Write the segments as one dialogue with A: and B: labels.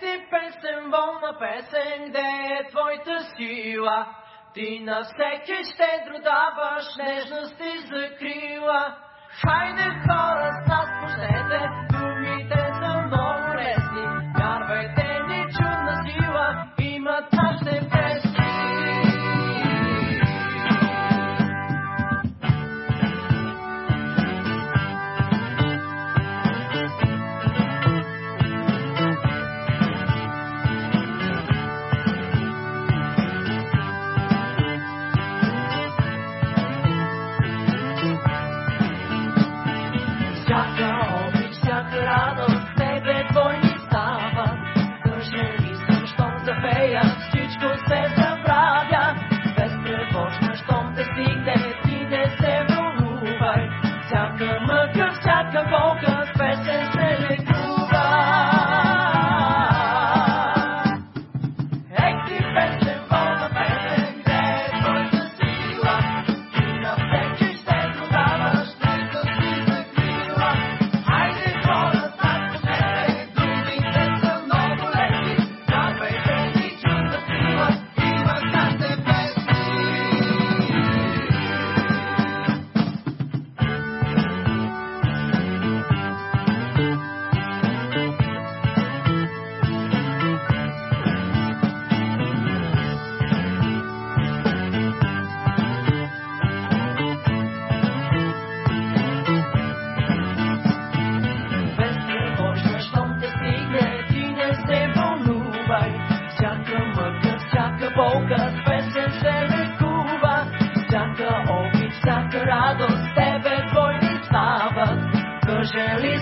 A: ти песен, волна песен, де е твоята сила? Ти на всеки щедро даваш нежност и закрила. Хайде хора, с нас пожелай. всяка радост тебе двойни стават. Кажи ли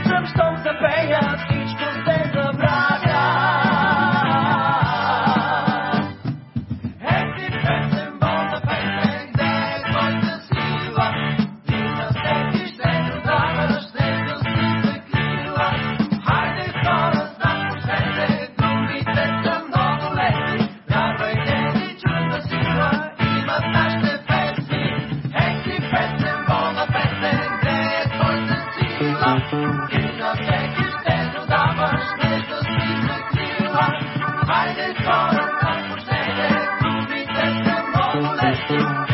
A: Хайде хора, ако ще не, купите се много
B: лесно.